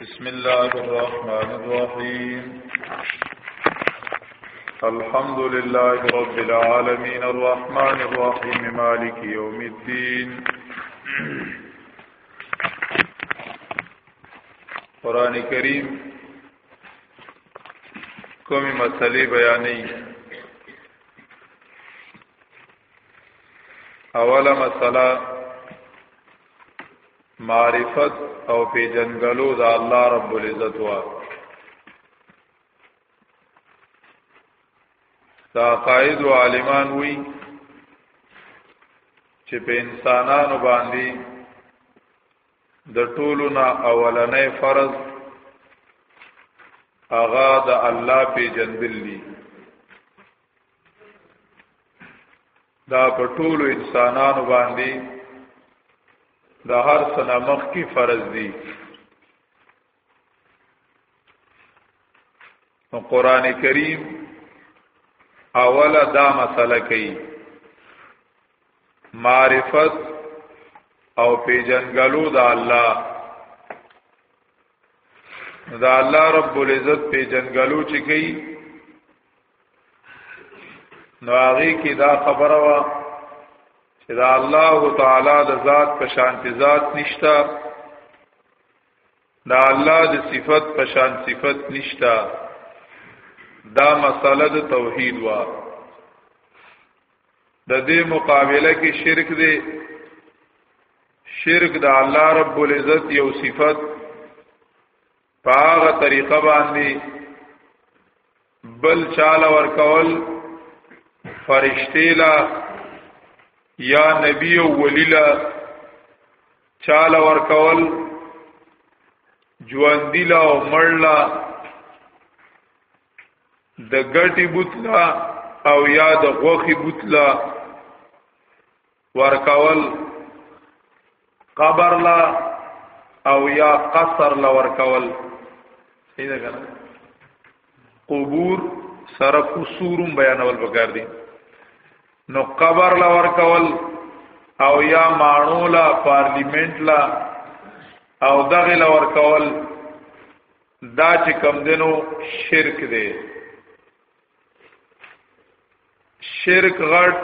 بسم الله الرحمن الرحيم الحمد لله رب العالمين الرحمن الرحيم مالك يوم الدين قرآن کریم کومی مسئلے بیانی اولا مسئلہ معرفت او پیجنګلو د الله رب العزت وا دا قائد او عالمان وی چې په انسانانو باندې د ټولو نه اولنې فرض اغا د الله په جندل دي دا په ټولو انسانانو باندې د هر سنه مخ کې فرض دي نو قران کریم اوله دا مسله کوي معرفت او پیجنګلو د الله دا الله رب العزت پیجنګلو چې کوي نو هغه کې دا خبره وا چې دا الله تعالی د ذات په شانتی ذات نشتا دا الله د صفت په شان صفت نشتا دا مسله د توحید وا د دې مقابله کې شرک دی شرک د الله رب العزت یو صفت پاغه طریقه باندې بل چاله ورکول فرشتي لا یا نبی او ولی لا چاله ورکول ژوند لا او مړ لا د ګټي بوتلا او یا د غوخي بوتلا ورکول قبر لا او یا قصر لا ورکول صحیح ده کنه قبور سره قصورم بیانول پکار دي نو قبر لا ورکول او یا مانو لا پارلیمنت لا او دغه لا ورکول دا چې کم دینو شرک دی شرک غټ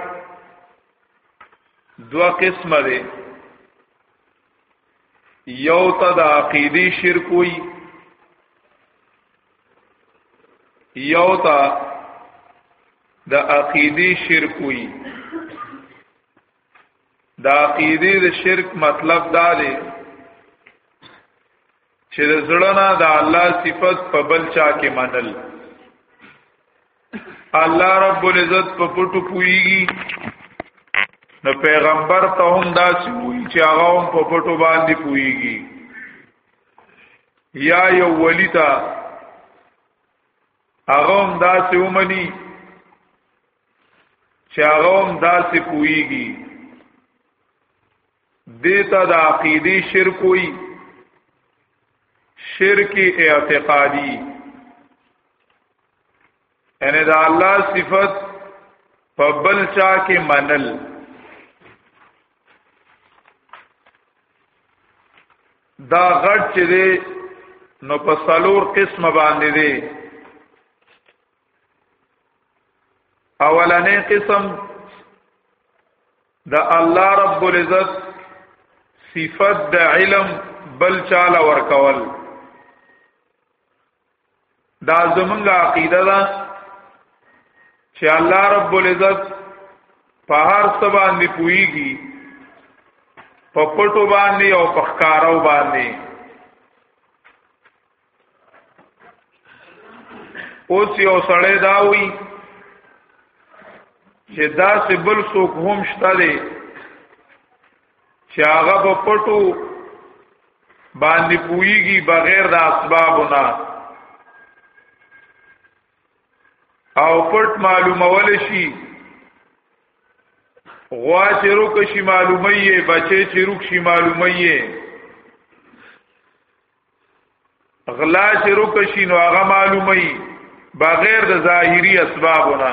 دوا قسمه دی یو ته د عقیدی شرک وی یو ته د عقیدی شرک وی د عقیدی د شرک مطلب دا دی چې د زړه د الله صفت په بل چا کې منل الله رب العزت په پټو پويږي نو پیغمبر ته هم دا سوي چې هغه هم په پټو باندې پويږي یا یو ولی ته هغه هم دا سومني چې هغه هم دا سي پويږي دیتا د عقیدی شرک وی شرک اعتقادی ان دا الله صفت په بل چا کې منل دا غټ چې دی نو په سلور قسم باندې دی اولنې قسم د الله رب العزت صفت د علم بل چاله ورکول دا زمونږه عقیده ده چې الله رب العزت په هر څه باندې پويږي په پټو باندې او په ښکارو باندې اوس یو سړی دا وی چې دا سه بل څوک هم شته دی چې هغه په پټو باندې پویږي بغیر د اسبابونه او پټ معلومول شي غوا چې روک شي معلومي بچي چې روک شي معلومي غلا چې روکشي نو هغه معلومي بغیر د ظاهري اسبابونه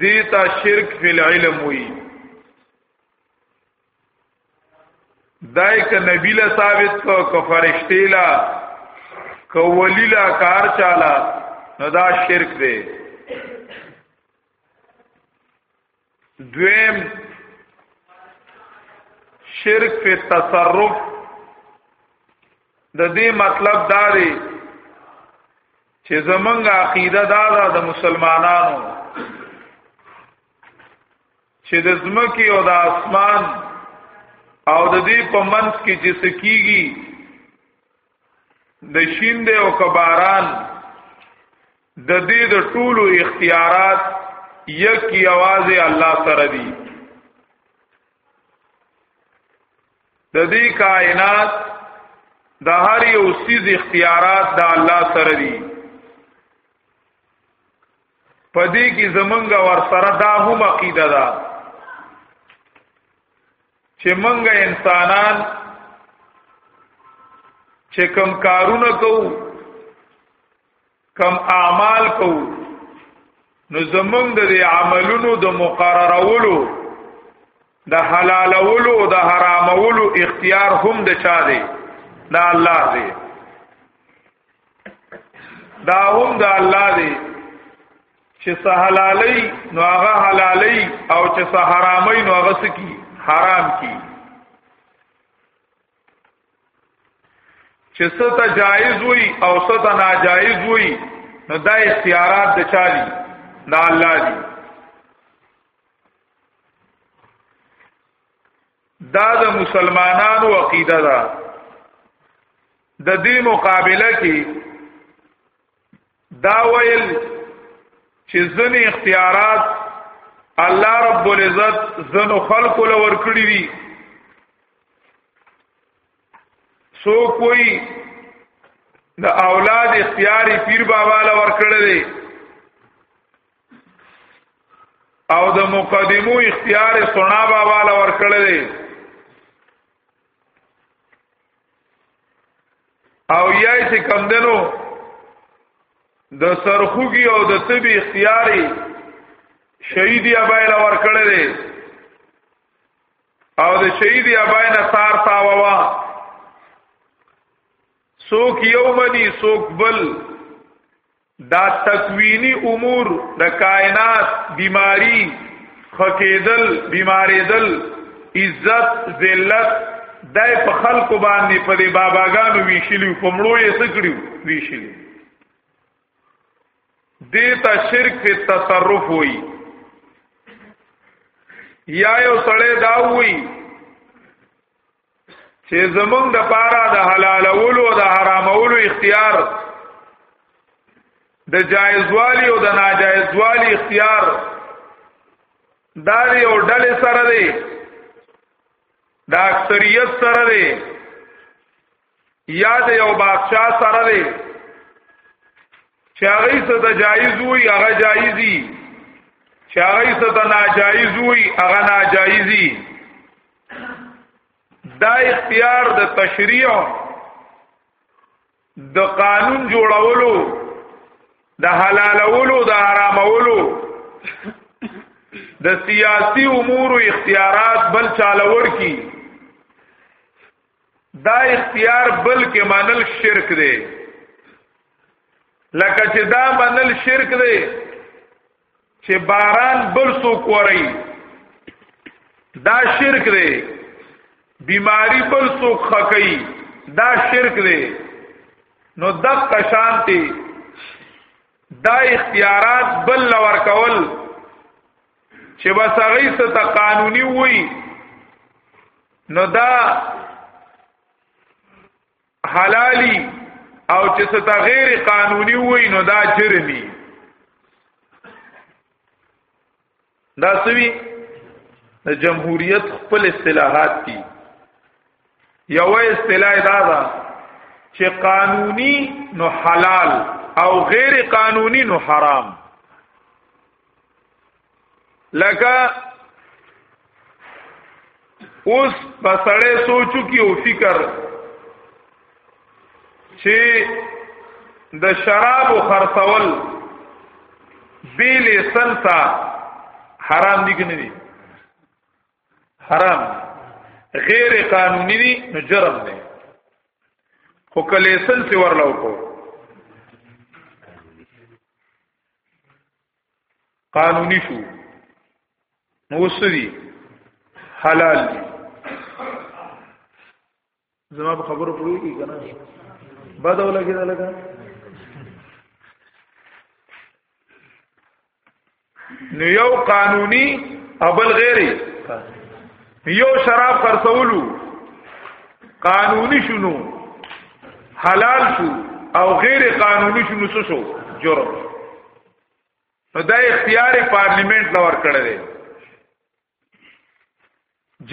دیتا شرک فی العلم وی دای ک نبی له ثابت کو ک فرشتي لا ک ولی لا کار چالا نو دا شرک دی دویم شرک په تصرف د دې مطلب دا دی چې زمونږ عقیده دا ده د مسلمانانو چې د زمکه او د اسمان او د دې په منځ کې چې سکیږي د شین دی او کباران د دې د ټولو اختیارات یک یواز الله سره دی د دې کائنات د هر یو سیز اختیارات د الله سره دی پدې کې زمونږ ور سره دا هم عقیده ده چې منګه انسانان چې کم کارونه کوو کم اعمال کوو نو زمونږ د عملونو د مقررولو د حلالولو او د حرامولو اختیار هم د چا دی دا الله دی دا هم دا الله دی چې سه حلالي نو هغه حلالي او چې سه حرامي نو هغه سکی حرام کی چې سه ته جایز وي او سه ته ناجایز وي نو دا اختیارات د چالي دا الله دی دا د مسلمانانو عقیده ده د دې مقابله کې دا ویل چې ځنې اختیارات الله رب العزت ځنو خلق له ور کړی دي سو کوئی د اولاد اختیاري پیر بابا له ور کړی دی او د مقدمو اختیار سنا بابا له ور کړی دی او یای چې کم دنو د سرخوږي او د طبي اختیاري شهید یا بایل ور کړل او د شهید یا بایل سار تا ووا سوک یو منی سوک بل دا تکوینی امور د کائنات بیماری خکیدل بیماریدل عزت ذلت دای په خلکو باندې په دې باباګانو ویشلیو په مړو یې سکړیو ویشلیو دیتا شرک فی تصرف ہوئی یا یو سړی دا وی چې زمونږ د پاره د حلالولو او د حرامولو اختیار د جایزوالی او د ناجایزوالی اختیار دا یو ډلې سره دی د اکثریت سره دی یا د یو بادشاہ سره دی چې هغه څه د جایز وي هغه جایزي چې هغه څه د ناجایز وي هغه ناجایزي دا اختیار د تشریع د قانون جوړولو د حلالولو د حرامولو د سیاسی امور او اختیارات بل چالور کی دا اختیار بل کې منل شرک دی لکه چې دا منل شرک دی چې باران بل څوک وري دا شرک دی بیماری بل څوک خکې دا شرک دی نو دق شانتی دا اختیارات بل لور کول چې بس هغه ست قانوني وي نو دا حلالي او چې څه ته غیر قانوني وای نو دا جرمي دا سوي د جمهوریت خپل اصطلاحات دي یو اصطلاح دا ده چې قانوني نو حلال او غیر قانوني نو حرام لکه اوس په سړی سوچو کې او فکر چې د شراب خرڅول بیل سنتا حرام دي کنه دي حرام غیر قانوني دي نو جرم دی خو کلیسن سی ورلو کو قانوني شو نو وسري حلال دي زما په خبرو پوری کی کنه بد ولا کېدا لګا نو یو قانوني ابل غیري یو شراب خرڅولو قانوني شنو حلال شو او غیر قانوني شنو څه شو جرم نو دا اختیار پارلیمنت لور کړی دی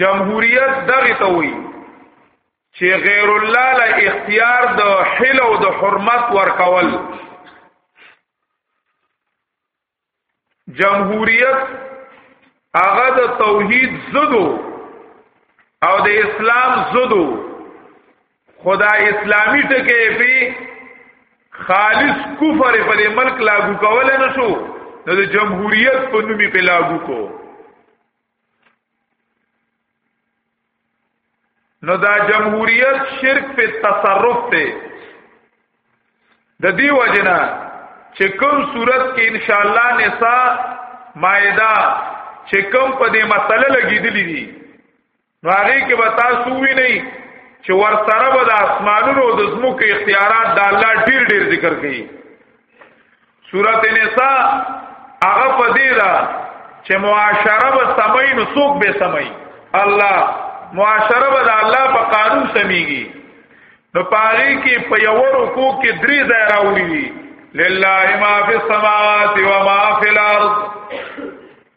جمهوریت دغه ته وایي چې غیر الله له اختیار د حل او د حرمت ورکول جمهوریت هغه د توحید زدو او د اسلام زدو خدا اسلامی ټکی په خالص کفر پر ملک لاگو کول نه شو نو د جمهوریت په نومي په لاگو کو نو دا جمهوریت شرک په تصرف ته د دې وجنه چې کوم صورت کې ان شاء الله نساء مائده چې کوم په دې مسله لګیدلې دي نو هغه کې به تاسو وی نه چې ورسره به د اسمانونو د زمکو اختیارات د الله ډیر ډیر ذکر کړي سورته نساء هغه پدې ده چې معاشره به سمای نو څوک به سمای الله معاشره به الله په قانون سميږي نو پاره کې په یو رکو کې درې ځای راوړي لله ما فی السماوات و ما فی الارض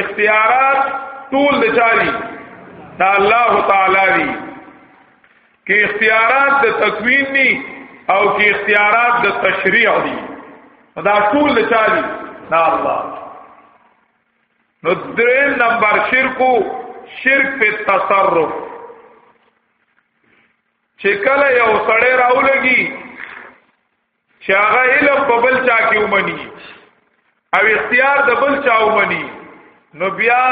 اختیارات ټول د چاري دا الله تعالی دی کې اختیارات د تکوین دي او کې اختیارات د تشریع دي دا ټول د چاري دا الله نو درې نمبر شرکو شرک په تصرف چې کله یو سړی راولږي چې هغه علم په بل چا کې ومني او اختیار د بل چا ومني نو بیا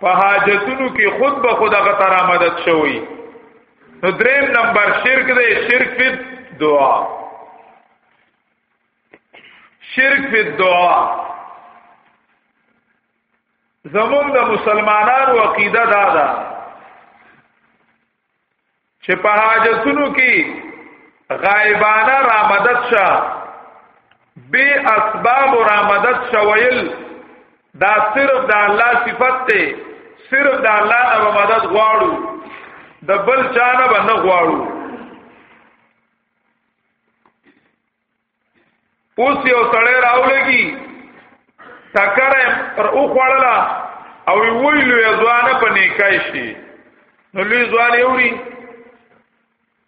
په حاجتونو کې خود به خود هغه تر مدد شوی نو دریم نمبر شرک دی شرک په دعا شرک په دعا زمون د مسلمانانو عقیده دا ده چې په حاجتونو کې غایبانه را مدد شه بے اسباب را مدد شویل دا صرف د الله صفت ته صرف د الله نه مدد غواړو د بل چا نه نه غواړو اوس یو سړی راولګي ټکر پر او خوړلا او ویلو یې ځوان په نیکای شي نو لوی ځوان یوري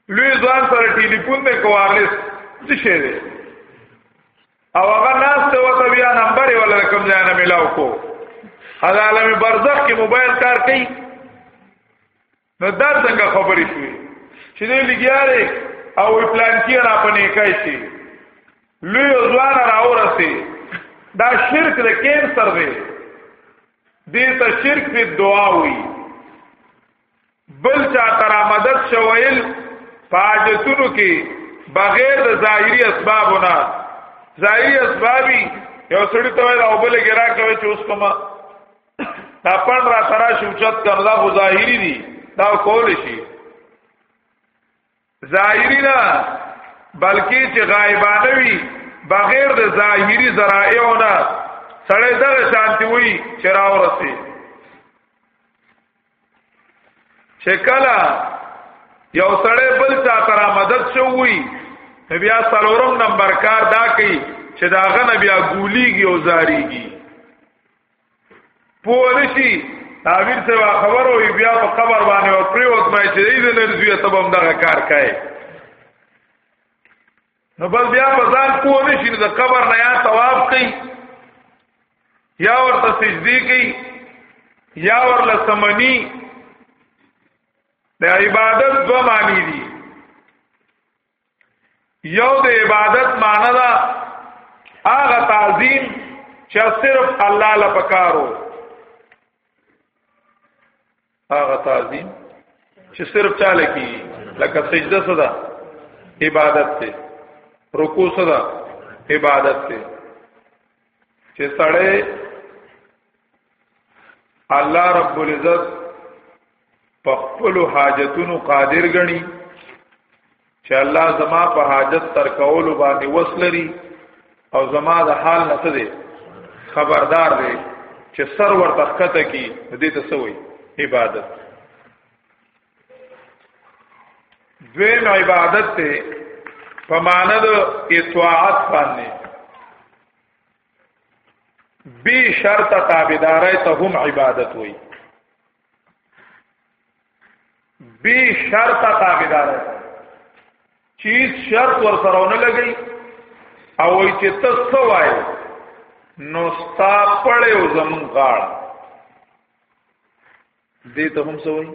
لوی ځوان سره ټلیفون دی کوارلیس څه شي دی او هغه ناس ته وته بیا نمبر یې ولا کوم ځای نه ملاو کو هغه عالم برزخ کې موبایل کار کوي نو دا څنګه خبرې شوې چې دې لګیارې او پلان کې را پنې کوي شي لوی ځوان راورسي دا شرک د کینسر دی دې ته شرک په دعا وي بل چا تر مدد شویل پاجتونو کې بغیر د ظاهري اسبابونه ظاهري اسبابي یو سړی ته وایي او بل ګرا کوي چې اوس کومه دا پړ را سره شوچت کړه دا خو ظاهری دي دا کول شي ظاهری نه بلکې چې غایبانه وي بغیر د ظاهری ذرایعو نه سړی دغه شانتی وي چې راورسي چې کله یو سړی بل چا تر مدد شوی بیا سلورم نمبر کار دا کوي چې داغه نه بیا ګولیږي او زاریږي پولیسی تعبیر سے خبر ہوئی بیا په قبر باندې او پریوت مې چې دې نرزوی ته بم دغه کار کوي نو بل بیا په ځان کوو نشي د قبر نه یا ثواب کوي یا ورته سجدي کوي یا ورله سمني د عبادت دو معنی دي یو د عبادت معنی دا هغه تعظیم چې صرف الله له پکارو هغه تعظیم چې صرف چاله کی لکه سجده صدا عبادت ته رکوع صدا عبادت ته چې سړی الله رب العزت په خپل حاجتونو قادر غني چې الله زما په حاجت تر کول باندې وسلري او زما د حال نه څه دی خبردار دی چې سر ورته خطه کی دې ته سوې عبادت دویم عبادت ته په معنا د اطاعت باندې بی شرط تابعدارای ته هم عبادت وای بی شرط تابعدارای چیز شرط ور سره ونه لګی او وای چې ته سوای نو ستا پړې او زمون غاړ دې ته هم سوای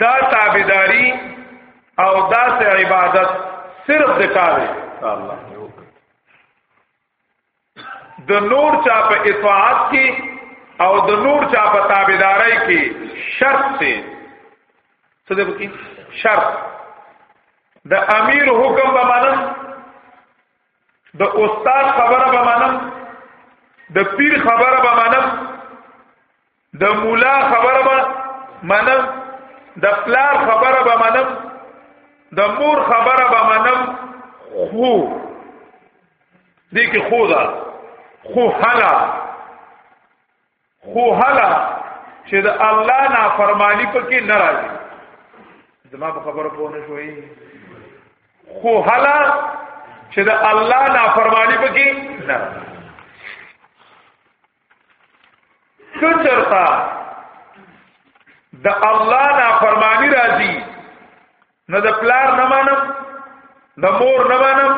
دا تابعداري او دا سه عبادت صرف د چا دی الله د نور چا په اطاعت کې او د نور چا په تابعداري کې شرط دی څه دی پکې شرط د امیر حکم به منم د استاد خبره به منم د پیر خبره به منم د مولا خبره به منم د پلار خبره به منم د مور خبره به منم خو دې کې خو دا خو هلا خو هلا چې د الله نافرمانی پکې ناراضي زما په خبره پوه نه شوي خو هلا چې د الله نافرمانی پکې ناراضي کچرتا د الله نه فرمانی راځي نه د پلار نه مانم د مور نه مانم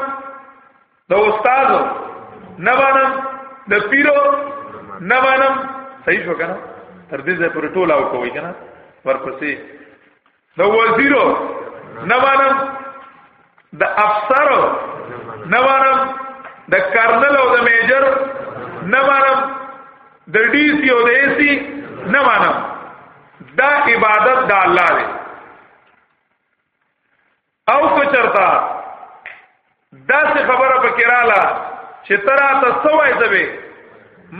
د استاد نه مانم د پیرو نه مانم صحیح شو کنه تر دې ځای پر ټول او کوي کنه ورپسې د وزیر نه منم د افسر نه منم د کرنل او د میجر نه منم د ډي سي او د اي سي نه منم دا عبادت د الله دی او که چرتا دا څه خبره پکې رااله چې ترا ته سوای زبې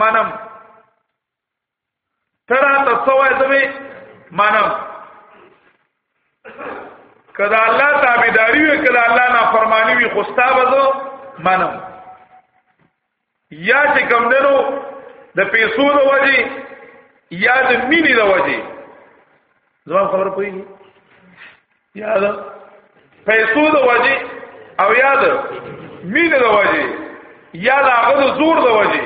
منم ترا تصوی زوی مانم کدا الله تابعداري وي کدا الله نافرمانی وي خوستا وځو مانم یا چې کم دنو د پیسو د وجې یا د مینې د وجې زما خبر پوي یا د پیسو د وجې او یا د مینې د وجې یا د هغه د زور د وجې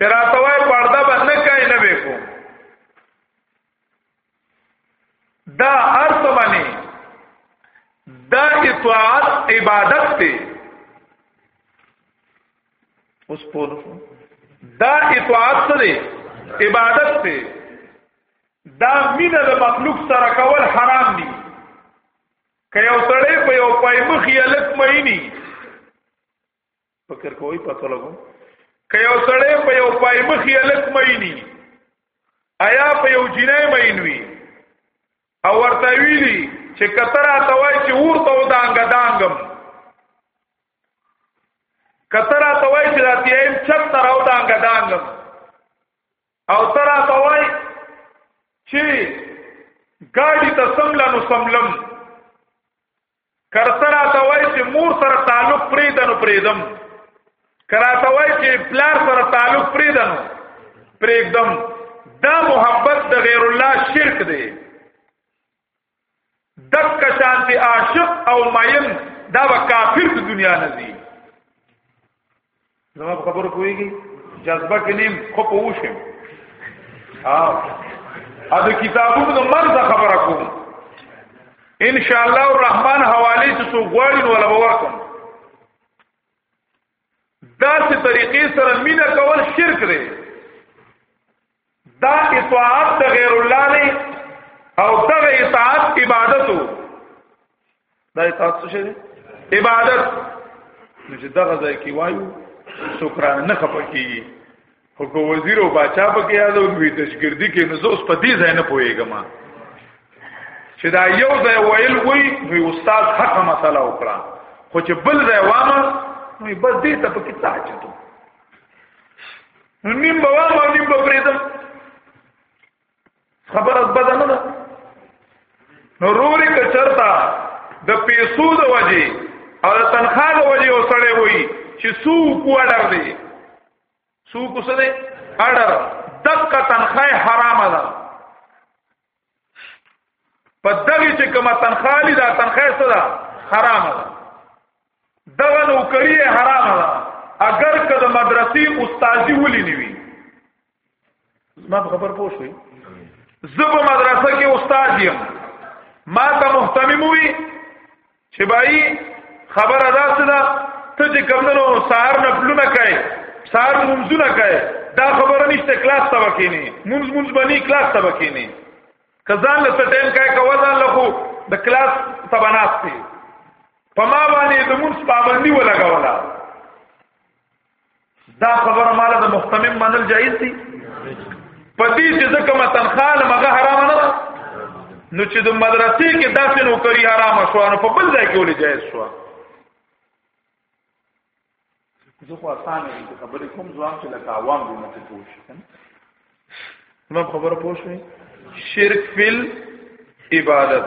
چراته وای پرده باندې کای نه وکو دا ارث باندې دا اطاعت عبادت ته اوس په دا اطاعت څه دی عبادت ته دا مینه د مخلوق سره کول حرام دي که یو سړی په یو پای مخ یې لک مېنی فکر کوي پته لګو که یو سړی په یو پایمخي الک مینی آیا په یو جنای مینوي او ورته ویلي چې کتره ته وای چې ورته ودانګ دانګم کتره ته وای چې راتیم چپ تر او دانګ دانګم او تر ته وای چې ګاډي ته سملنو سملم کرترا ته وای چې مور سره تعلق پرې دنو پرې دم کرا ته وای چې پلار سره تعلق پرې دنو پرې دم دا محبت د غیر الله شرک دی دک شانتی عاشق او مین دا و کافر د دنیا نه دی زما په خبرو پويږي جذبه کې نیم خو پوښم او ا د کتابونو د مرز خبره کوم ان شاء الله الرحمن حواله ته سو غواړي نو ولا ورکم دا سه طریقې سره مینا کول شرک دی دا اطاعت د غیر الله نه او دغه اطاعت عبادتو دا اطاعت څه دی عبادت نو چې دغه ځای کې وایو شکرانه نه خپکیږي خو کو وزیر او باچا پکې یاد او وی تشګردي کې نو اوس په دې ځای نه پويګم چې دا یو ځای ویل وی وی استاد حق مسله وکړه خو چې بل ځای وامه نو بس دې ته پکې تاجتو نو نیم به وام او نیم به پرېدم خبره بده نه ده نو روري که چرتا د پیسو د وجې او د تنخوا د وجې او سړی وای چې سو کو اډر دی سو کو څه دی اډر دغه تنخوا حرامه ده په دغه چې کومه تنخواه لري دا تنخواه څه ده حرامه ده دغه نوکری حرامه ده اگر که د مدرسې استادي ولې نه وي ما خبر پوه شوي زه په مدرسه کې استاد یم ما ته مهتمم وي چې بای خبره دا څه ده ته چې کمنو سار نه پلونه کوي سار منځونه کوي دا خبره نشته کلاس ته وکینی منځ منځ بنی کلاس ته وکینی کزان له ټیم کای کوه ځان له خو د کلاس ته بناستی په ما باندې د منځ پابندي ولګولا دا خبره مالا د محتمم منل جایز دي په دې چې ځکه ما تنخواه له مغه حرام نه ده نو چې د مدرسې کې داسې نوکری حرام شو نو په بل ځای کې ولې جایز شو زه خو اسانه دي خبرې کوم ځوان چې لکه عوام دي نه پوه شي نو خبره پوه شي شرک فل عبادت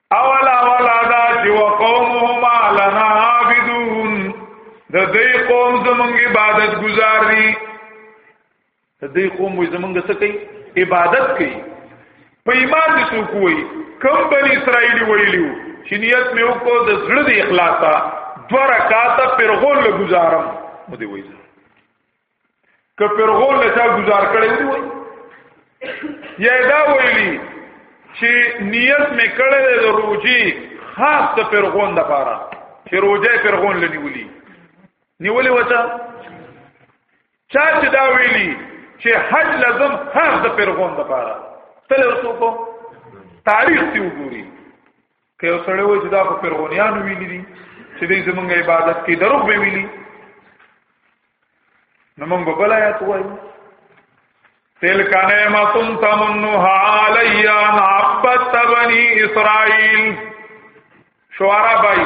اولا اولا دا چې وقومهما لنا عابدون د دې قوم زمونږ عبادت گزار دي د دې قوم زمونږ څه کوي عبادت کوي په ایمان دي څوک وي کم بني اسرائیلی ویلیو چې نیت مې وکړ د زړه د اخلاصا دو رکعات پر غول گزارم مو دی وایي که پرغول له چا گزار کړی دی وای یا دا ویلی چې نیت مې کړی دی د روجي خاص ته پرغون د پاره چې روجه پرغون لنیولی نیولی وته چا چې دا ویلی چې حج لازم خاص د پرغون د پاره تل اوسو کو تاریخ تی وګوري که یو سړی وایي چې دا خو فرعونیان ویلي دي چې دوی زمونږ عبادت کې دروغ به ویلي نو موږ به بل آیات وایو تلک نعمت تمنها علی ان عبدت بنی اسرائیل شعرا بای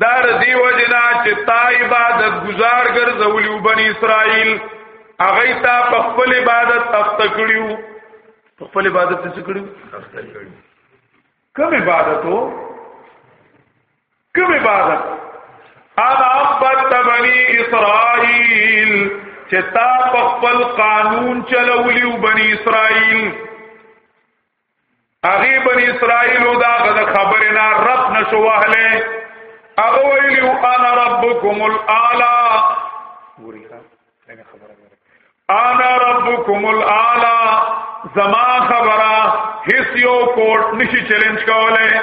دار دی وجنا چې تا عبادت گزار ګرځولیو بنی اسرائیل هغه تا په خپل عبادت اخته کړیو په خپل عبادت څه کړیو اخته کړیو کوم عبادت وو کوم عبادت انا عبدت بنی اسرائیل چې تا په خپل قانون چلولیو بنی اسرائیل هغه بنی اسرائیل دا غد خبره نه رب نشو وهله هغه ویلی انا ربکم الاعلى ګوري ښا څنګه خبره انا ربکم الاعلى زما خبره هیڅ یو کوټ نشي چیلنج کوله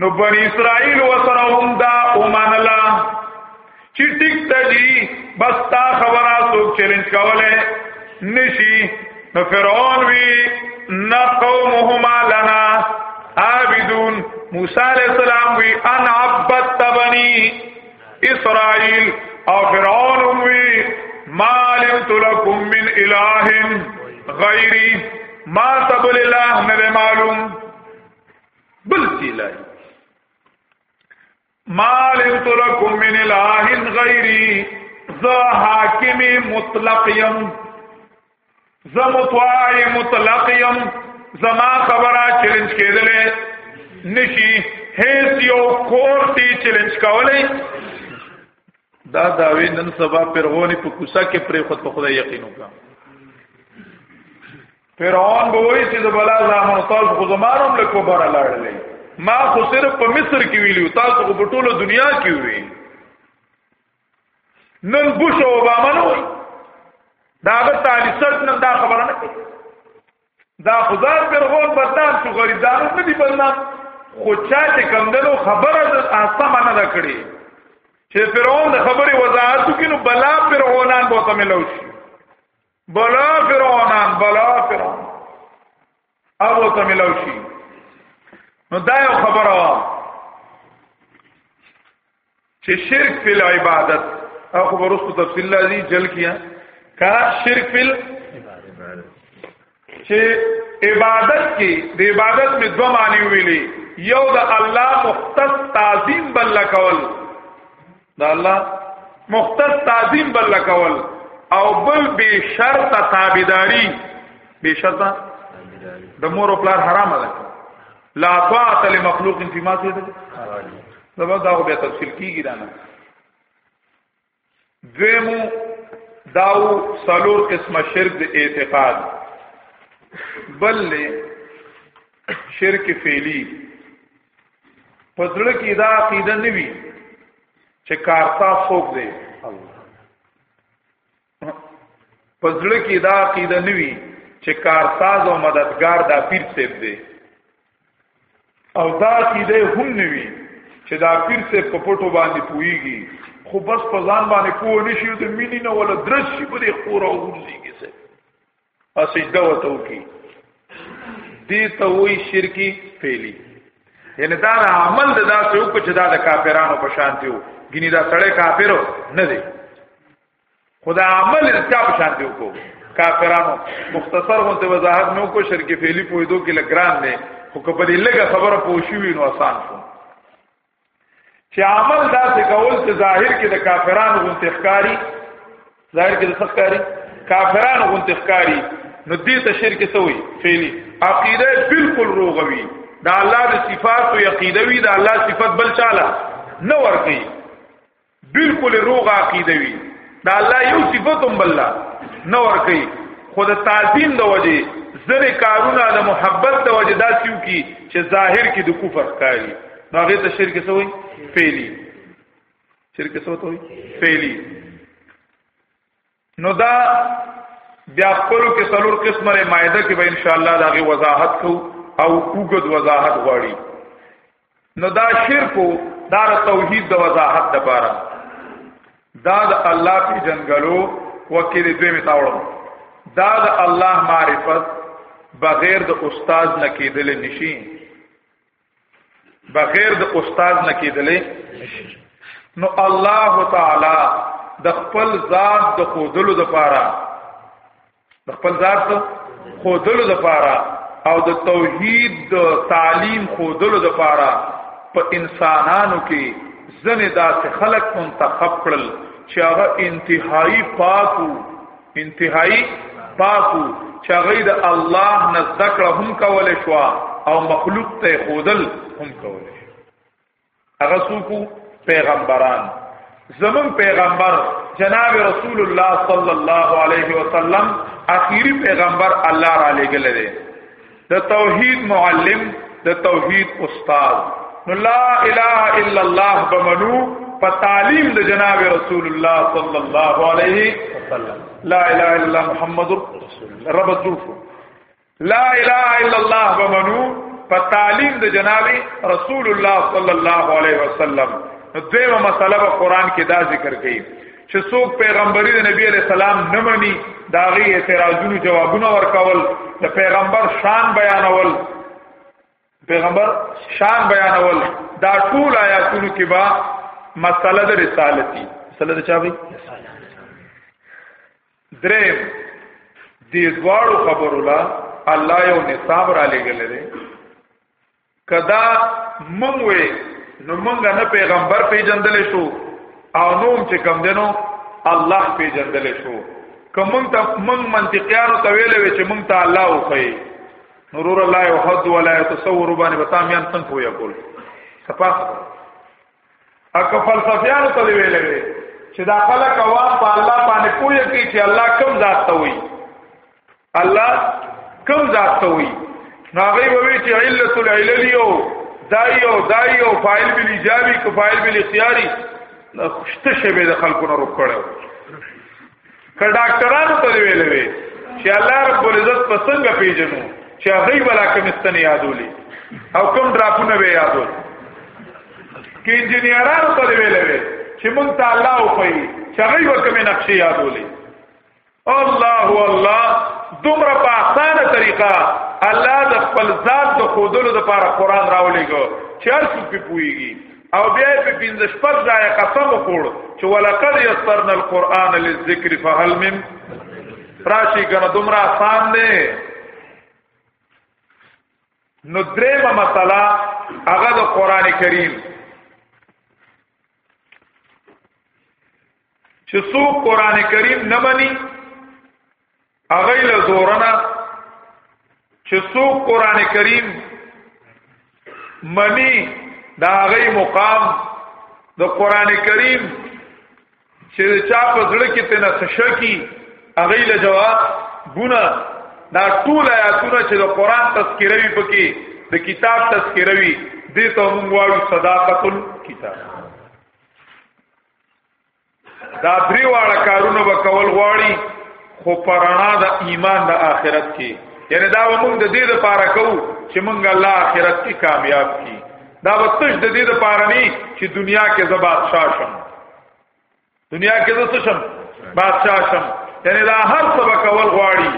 نو بنی اسرائیل وسره هم دا اومانلا چې ټیک ته دي بس تا خبره څوک چیلنج کوله نشي نو فرعون وی نا قومهما لنا عابدون موسی علیہ السلام وی ان عبدت بنی اسرائیل او فرعون وی ما علمت لكم من اله غیری ما تبل الله نه معلوم بل سیلای مال تلک من الہ غیری ز حاکم مطلق یم ز مطاع مطلق یم زما خبره چیلنج کېدلې نشي هیڅ یو کور دی چیلنج کولای دا داوی نن سبا پرغونی په کوسا کې پرې خود په خدای یقین وکړه فرعون به وایي چې د بلا زامن تاسو خو زمانوم له کوبره لاړلې ما خو صرف په مصر کې ویلو تاسو خو په ټوله دنیا کې وی نن بوش او اوباما نه وي دا به تعالی سر نن دا خبره نه کوي دا خدا فرعون بدنام شو غریدانو نه دی بدنام خو چا چې کم دنو خبره د اسمه نه کړی چې فرعون د خبرې وضاحت وکړي نو بلا فرعونان به تملو شي بلا فرعونان بلا فرعون او ته ملو شي نو دا یو خبره وا چې شرک فی العبادت او خبر اوس تفصیل لازم جل کیا کا شرک فی چې عبادت کې د عبادت می دوه معنی ویلي یو د الله مختص تعظیم بل کول دا الله مختص تعظیم بل کول او بل به شرط تابعداري به شرط د مور او پلار حرام ده لا طاعت لمخلوق فی ما سید زبا دا به تفصیل کیږي دا نه دویمو داو سلور قسم شرک د اعتقاد بل شرک فعلی پزړه کې دا عقیده نوي چې کارتا څوک دی پزړه کې دا عقیده نوي چې کارساز او مددگار دا پیر سیب دی او دا عقیده هم نوي چې دا پیر سیب په پټو باندې پويږي خو بس په ځان باندې کوو نشي د مینې نه ولا درس شي په دې خور او ورزيږي سه او سجده وته وکي دي ته وای شرکی فعلی یعنی دا عمل د داسې او چې دا د کافرانو په شان دی ګینه دا سړی کافر نه دی خدا عمل د چا په شان دی کو کافرانو مختصر غونته وضاحت نو کو شرکی فعلی پویدو کې لګران نه خو کپدې لګه خبره پوښوي نو آسان شو چې عمل دا څه کول چې ظاهر کې د کافرانو غونته ښکاری ظاهر کې د ښکاری کافرانو غونته ښکاری نو دې ته شرک سوی فعلی عقیده بالکل روغوي دا الله د صفات او عقیده وی دا الله صفات بل چاله نه ورکی بالکل روغ عقیده وی دا الله یو صفاتم بالله نور کوي خود تعظیم د وجه زره کارونه د محبت د وجه داسیو کی چې ظاهر کې د کفر ښکاری نو هغه ته شرک څه وایي فعلی شرک څه وایي فعلی نو دا بیا خپل کې څلور قسمه مائده کې به ان شاء الله داغه وضاحت کو او وګد وضاحت غواړي نو دا شرک دا توحید د وضاحت د پاره دا د الله په جنګلو وکیل دوی می تاوړم دا د الله معرفت بغیر د استاد نه کېدل نشي بغیر د استاد نه کېدلې نو الله تعالی د خپل ذات د خودلو د پاره د خپل ذات د خودلو د پاره او د توحید د تعلیم خودلو د پاره په انسانانو کې ځنې داسې خلق منتخب کړل چې هغه انتهایی پاکو انتهایی پاکو چې هغه د الله نه ذکر هم کول شو او مخلوق ته خودل هم کول شو هغه څوک پیغمبران زمون پیغمبر جناب رسول الله صلی الله علیه وسلم اخیری پیغمبر الله را لګل دی د توحید معلم د توحید استاد نو لا اله الا الله بمنو په تعلیم د جناب رسول الله صلی الله علیه وسلم لا اله الا الله محمد رسول الله رب ذوفو لا اله الا الله بمنو په تعلیم د جناب رسول الله صلی الله علیه وسلم نو دیو مسله په قران کې دا ذکر کړي چې څوک پیغمبري د نبی علی سلام نه مني دا غي اعتراضونو جوابونه ورکول د پیغمبر شان بیانول پیغمبر شان بیانول دا ټول آیاتونو کې با مسله د رسالتي مسله د چا وی دریم دې دواړو خبرو لا الله یو نصاب را لګل دي کدا مونږ وې نو مونږ نه پیغمبر پیجندل شو او نوم چې کم دینو الله پیجندل شو کوم ته مونږ منطقيانو ته ویلې چې مونږ ته الله وخی نور الله یحد ولا يتصور باندې بتامیان څنګه پویا کول صفاص اګه فلسفیانو ته ویل وی چې دا خلک عوام په الله باندې پوهه کوي چې الله کوم ذات ته وي الله کوم ذات ته وي ناغي وی چې علت العللیو دایو دایو فاعل بل ایجابي کو فاعل بل اختیاري خشته شی به د خلکو نه روک کړو که ډاکټرانو ته ویل وی چې الله رب العزت په څنګه پیژنو چې هغه ولا کوم ستنه یادولې او کوم ډراپونه به یادول کې انجنیرانو ته ویل وی چې مونږ ته الله او پي چې هغه وکم نقشې یادولې الله الله دومره په اسانه طریقه الله د خپل ذات د خودلو لپاره قران راولېګو چې هر څوک په پويږي او بیا په پنځه شپږ ځای قسم وکړ چې ولقد یسرنا القرآن للذکر فهل من راشي کنه دومره آسان دی نو درېمه مسله هغه د قران کریم چې څوک قران کریم نه مني هغه له زورنا چې څو قران کریم منی دا هغه مقام د قران کریم چې چا په زړه کې تنه تشکی هغه له جواب ګونه دا ټول آیاتونه چې د قران تذکره وی پکې د کتاب تذکره وی دې ته موږ وایو صداقت الکتاب دا درې واړه کارونه به کول غواړي خو پرانا د ایمان د آخرت کې یعنی دا موږ د دې لپاره کوو چې موږ الله آخرت کې کامیاب کړي دا وتش د دې لپاره نه چې دنیا کې زه بادشاہ شم دنیا کې زه شم بادشاہ شم یعنی دا هر څه به کول غواړي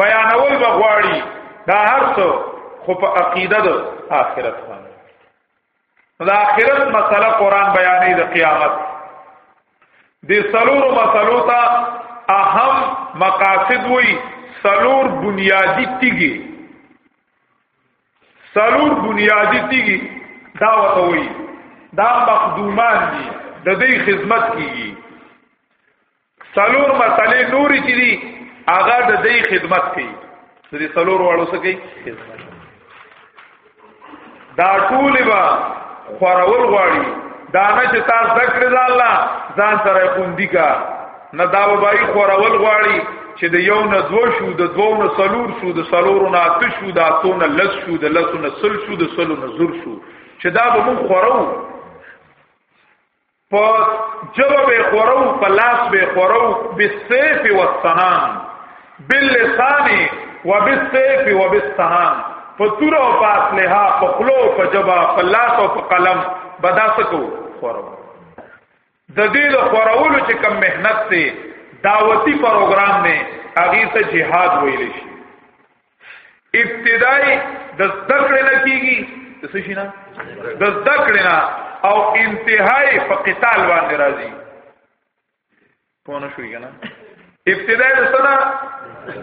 بیانول به غواړي دا هر څه خو په عقیده د آخرت باندې د آخرت مسله قران بیانې د قیامت د سلور مسلو ته اهم مقاصد وای سلور بنیادی تیږي سلور بنیادی تیږي دا وته وای دا مخدومان دي د دې خدمت کیږي څلور مسالې نورې چې دي هغه د دې خدمت کوي د دې څلور واړو څه کوي خدمت دا ټول به خورول غواړي دا نه چې تاسو ذکر الله ځان سره خوندي کا نه دا وبای خورول غواړي چې د یو نه دو شو د دو نه سلور شو د سلور نه ات شو د اتو نه لس شو د لس نه سل شو د سل نه زور شو چې دا به مون خورو په جبه به خورو په لاس به خورو بالسيف والسنان باللسان وبالسيف وبالسنان په تور او په اسلحه په خلو په جبه په لاس او په قلم بداسکو خورو د دې د خورولو چې کم مهنت دی دعوتی پروګرام نه اغه ته jihad ویل شي ابتدای د ذکر نه کیږي د څه شي نه د ذکر نه او انتهای په قتال باندې راځي پونه شوې کنه ابتدای د سنا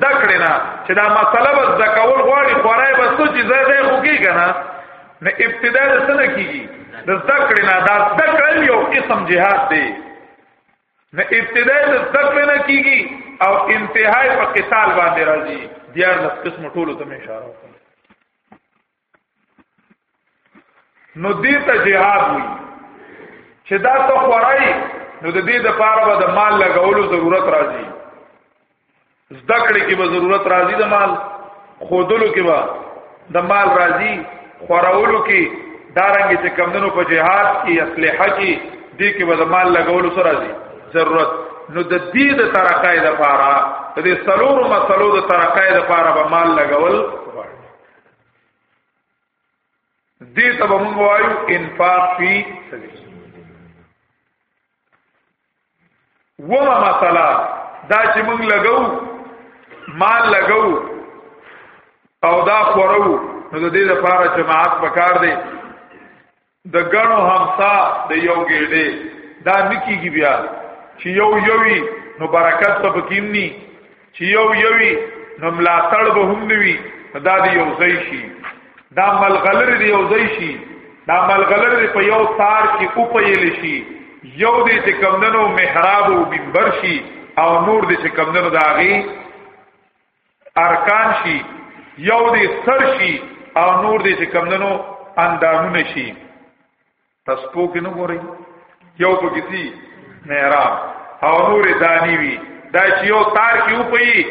ذکر نه چې دا مسله بس ذکول غواړي خورای بس چې زه دې خو کی کنه نه ابتدا د سنه کیږي د ذکر نه دا ذکر یو قسم جهاد دی نه ابتدای د ذکر نه کیږي او انتهای په قتال باندې راځي دیار لس قسم ټولو ته اشاره وکړه نو دې ته جهاد وي چې دا ته خورای نو د دې د پاره به د مال لګولو ضرورت راځي زده کړې کې به ضرورت راځي د مال خودلو کې به د مال راځي خوراولو کې دارنګ چې کمندونو په جهاد کې اسلحه کې دې کې به د مال لګولو سره راځي ضرورت نو د دې د ترقای د پاره د دې سلورو مسلو د ترقای د پاره به مال لګول دې ته به موږ وایو انفاق فی سبیل وما مسله دا چې موږ لګو مال لګو او دا خورو نو د دې لپاره جماعت پکار دی د غنو همسا د یو ګډې دا نکیږي بیا چې یو یوي نو برکت په کیمنی چې یو یوي نو ملاتړ به هم نوي دا دی یو ځای شي دا ملغلر دی یو ځای شي دا ملغلر دی په یو تار کې او په یل شي یو دی چې کمندنو محراب او منبر شي او نور دی چې کمندنو داغي ارکان شي یو دی سر شي او نور دی چې کمندنو اندامونه شي تاسو په کې نه ګورئ یو په کې سي محراب او نور دانی وی دا چې یو تار کې وپي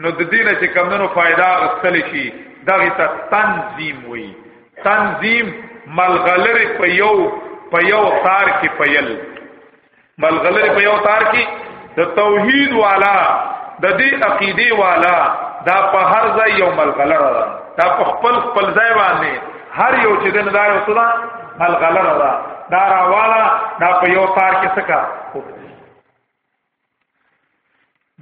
نو د دینه چې کمونو فائدہ غستل شي دغه ته تنظیم وی تنظیم ملغلره په یو په یو تار کې پیل ملغلره په یو تار کې د توحید والا د دې عقیده والا دا په هر ځای یو ملغلره ده دا په خپل خپل ځای باندې هر یو چې دنه دا یو صدا ملغلره ده دا راواله دا په یو تار کې سکا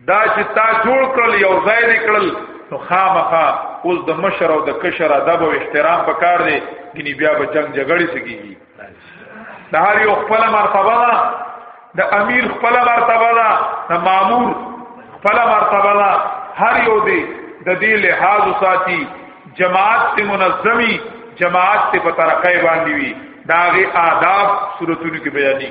دا چې تا جوړ کړل یو ځای دې کړل نو خامخا اوس د مشر او د کشر ادب او احترام پکار دی ګنی بیا به جنگ جګړې سګيږي د هر یو خپل مرتبه ده د امیر خپل مرتبه ده د مامور خپل مرتبه ده هر یو دی د دې لحاظ ساتي جماعت ته منظمي جماعت ته په ترقې باندې وي داغه آداب صورتونو کې بیانې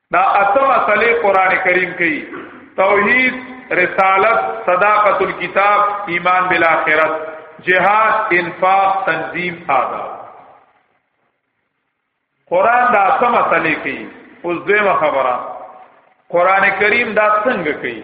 دا اته مسلې قران کریم کوي توحید رسالت صداقت الكتاب ایمان بالآخرت جهاد انفاق تنظیم آداب قران دا اته مسلې کوي اوس دیمه خبره قران کریم دا څنګه کوي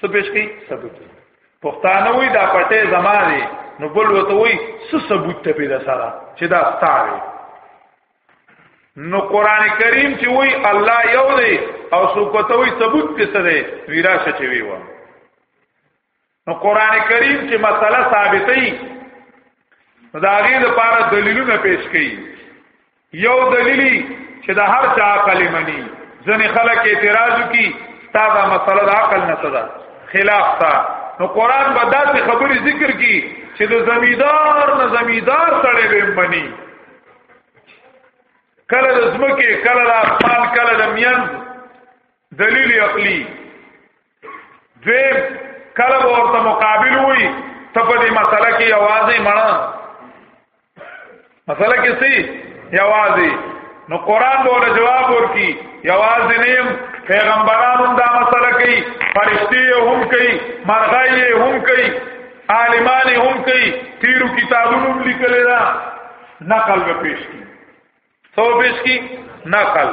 څه پېښ کی ثبوت پښتانه وای دا پټه زما دی نو بل وته وای څه ثبوت ته پیدا سره چې دا ستاره نو قران کریم چې وای الله یو دی او څو کوته وای ثبوت څه دی ویراشه چې وی و نو قران کریم چې مسله ثابتې دا غي د پاره دلیلونه پیش کړي یو دلیلی چې د هر چا عقل منی ځنې خلک اعتراض کی تا دا مسله د عقل نه صدا خلاف تا نو قران به داسې خبرې ذکر کی چې د زمیدار نه زمیدار سره به منی کله د زمکه کله د اسمان کله د میان دلیل عقلی دوی کله ورته مقابل وي ته په دې مسله کې आवाज یې مړه مسله کې سي یوازې نو قران به له جواب ورکی یوازې نیم پیغمبرانو دا مسله کوي فرشتي هم کوي مرغای هم کوي عالمان هم کوي تیرو کتابونو لیکل دا نقل به پیش کی سو پیش کی نقل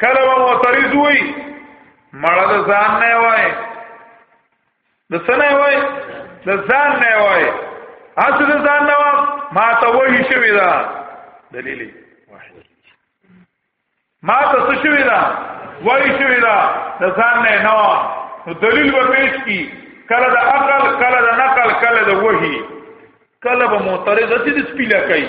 کله به معترض وي مړه د ځان نه وای د سنه وای د ځان نه وای اصل د ځان نه ما ته وحی شوی دا دلیل واحد ما ته څه شوی دا وحی شوی دا د ځان نه نه نو دلیل به پیش کی کله د عقل کله د نقل کله د وحی کله به معترض چې د سپیلا کوي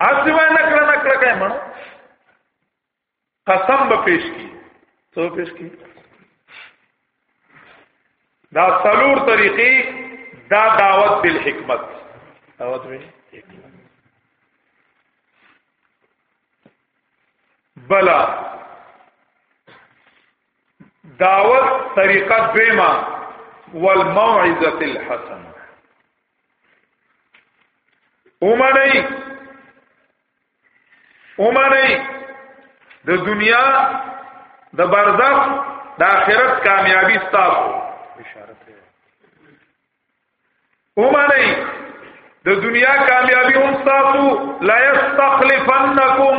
اسی وای نکړه نکړه کای مړ قسم به پیش کی څو پیش کی دا څلور طریقې دا دعوت بالحکمت دعوت به بلا دعوت طریقه دیمه والموعظه الحسنه اومنی اومنی د دنیا د برزخ د آخرت کامیابی ستاسو اشارت اومنی د دنیا کامیابی هم ستاسو لا یستخلفنکم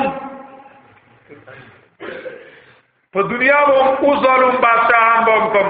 په دنیا وو او ظالم بادشاہان بم کوم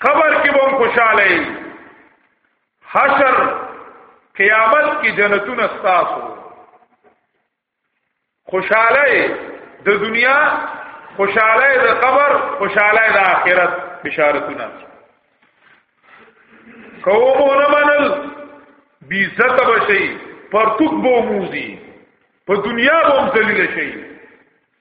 قبر کې به خوشاله وي حشر قیامت کې جنتونه ستاسو خوشاله د دنیا خوشاله د قبر خوشاله د آخرت بشارتونه کومونه منل بی عزت بشي پرتوک بو موزي په دنیا به هم ذلیل شي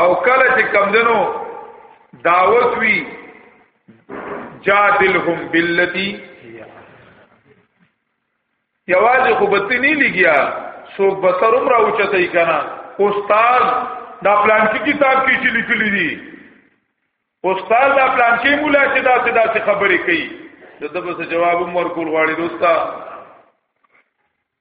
او کله چې کمدنو دعوت وی جادلهم بالتی یوازې خو بتی نه لګیا څوک بسروم را اوچته کنا استاد دا پلان کې کتاب کې چې لیکلي دي استاد دا پلان کې مولا چې دا څه داسې خبرې کوي نو دغه څه جواب هم ورکول غواړي دوستا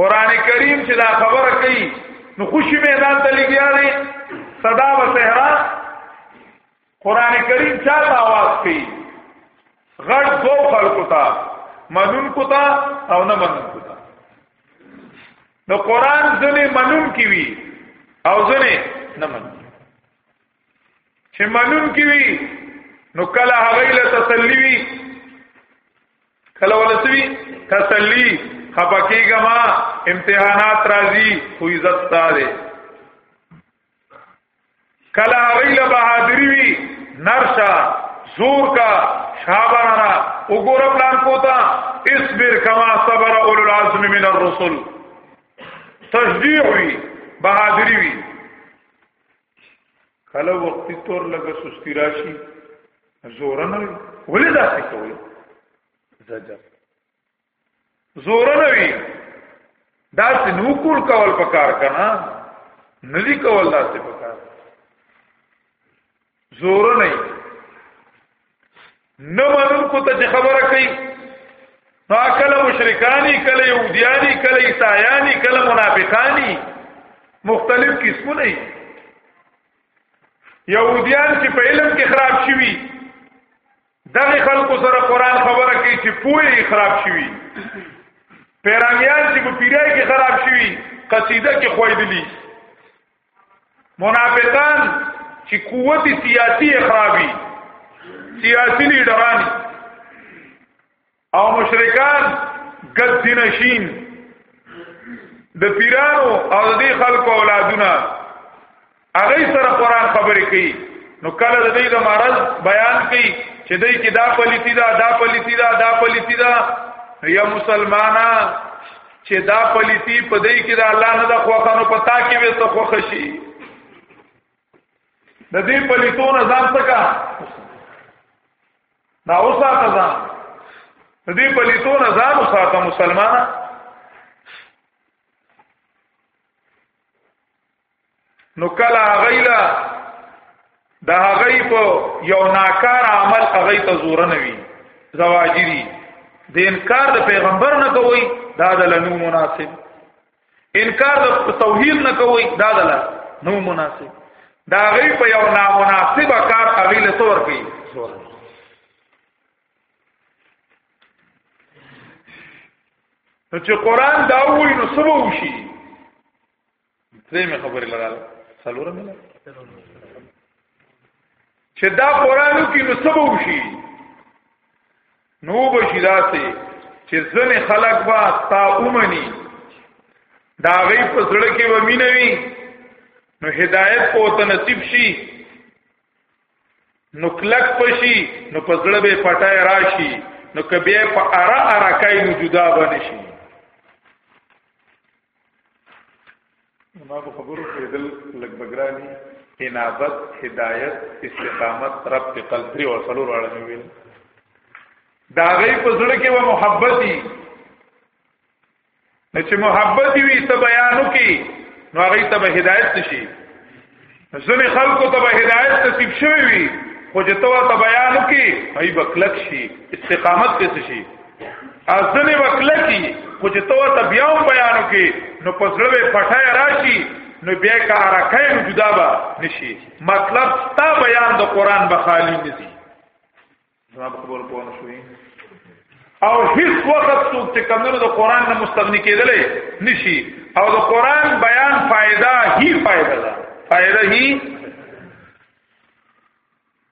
قران کریم چې دا خبره کوي نو خوشي میدان ته لګیا دی صدا و صحرا قران کریم چا ته आवाज کوي غړ دو خلکو ته منون کو ته او نه منون کو ته نو قران ځنه منون کی وی او ځنه نه منون چې منون کی وی نو کله هغه له تسلی وی کله ولسوی تسلی خپکیګه ما امتحانات راځي خو عزت ستاره کله هغه له بهادری وی نرشا زور کا شابانا وګور پلان کوتا اصبر کما صبر اولو العزم من الرسل تشجیع وی بہادری وی کله وختي تور لګه سستی راشي زور نه وي ولې داسې کوي زجر زور نه وي داسې نو کول کول پکار کنا ندی کول داسې پکار زور نه نه منونکو ته چې خبره کوي نو کله مشرکانی کله یهودیانی کله عیسایانی کله منافقانی مختلف قسمونه دي یهودیان چې په علم کې خراب شوي دغه خلکو سره قران خبره کوي چې پوهه خراب شوي پیرامیان چې په پیرای کې خراب شوي قصیده کې خویدلی منافقان چې قوت سیاسی خرابي سیاسی لیډران او مشرکان غد نشین د پیرانو او د دې خلکو اولادونه هغه سره قران خبرې کوي نو کله د دې د مرض بیان کوي چې دای کې دا پلیتی دا دا پلیتی دا دا پلیتی دا یا مسلمانانه چې دا پلیتی په دې کې د الله نه د خوخانو پتا کې به څه خوخ شي د دې پلیتونو ځان څخه دا اوسه ځان د دې پلیتونو ځان اوسه مسلمانانه نو کلا غیلا دا غی په یو ناکار عمل غی ته زور نه وی زواجری د انکار د پیغمبر نه کوي دا د لنو مناسب انکار د توحید نه کوي دا د نو مناسب دا غی په یو نامناسب کار غی له تور کوي زور نو چې قران دا وایي نو سبا وشي درې مې خبرې لراله څلورم نه چې دا قرانو کې نو سبو شي نو بشي داسې چې ځنې خلق با تا اومني دا غي په زړه کې و مينوي نو هدايت کو ته نصیب شي نو کلک پشي نو په زړه به پټای راشي نو کبه په ارا ارا کای نو جدا باندې شي ما په خبرو کې دل لګ بګرانی انابت هدایت استقامت رب په قلب لري او سلور اړه ویل دا غي په زړه کې و محبتي چې محبتي وي ته بیانو کې نو غي ته هدایت شي ځنې خلکو ته به هدایت نصیب شوی وي خو چې تو ته بیان وکي هی بکلک شي استقامت دې شي ازنه وکلکی خو چې تو ته بیا بیان وکي نو پسړوي پټای راشي نو بیا کار کوي جدا به نشي مطلب تا بیان د قران بخالی ندي جناب خبر پوه نه شوي او هیڅ وخت څوک چې کمنو د قران نه مستغنی کېدلې نشي او د قران بیان فائدہ هی فائدہ ده فائدہ هی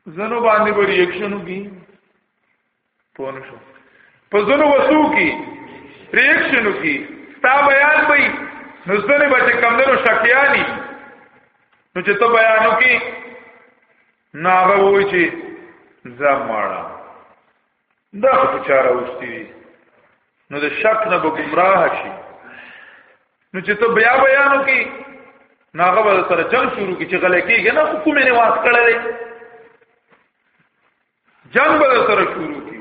زنو باندې به ریاکشن وکي پوه نه شو په زنو وسو کی ریاکشن وکي تا بیان به نو ځنه به کمنو شکیانی نو چې ته بیانو کې نه هغه وای چې زماړه دا خو چاره وستي نو د شک نه به گمراه شي نو چې ته بیا بیانو کې ناغه به سره جنگ شروع کی چې غلې کېږي نه حکومت نه واس کړلې جنگ به سره شروع کی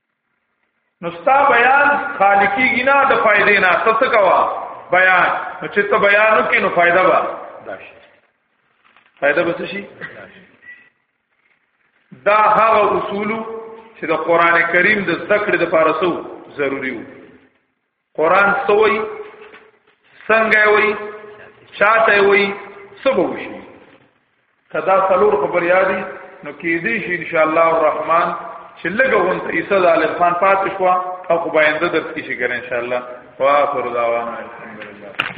نو ستا بیان خالقی گنا د فائدې نه تاسو کوا بیان نو چې ته بیان وکې نو فائدہ به داشي فائدہ به شي دا هغه اصول چې د قران کریم د ذکر لپاره سو ضروری وو قران سوي څنګه وي چاته وي سبو شي کدا څلور خبر یادي نو کې دې شي ان شاء الله الرحمن چې لګون ته عیسی د الف خان پاتې شو او خو باید درس کې شي ګر ان شاء الله واخر دعوانا الحمدلله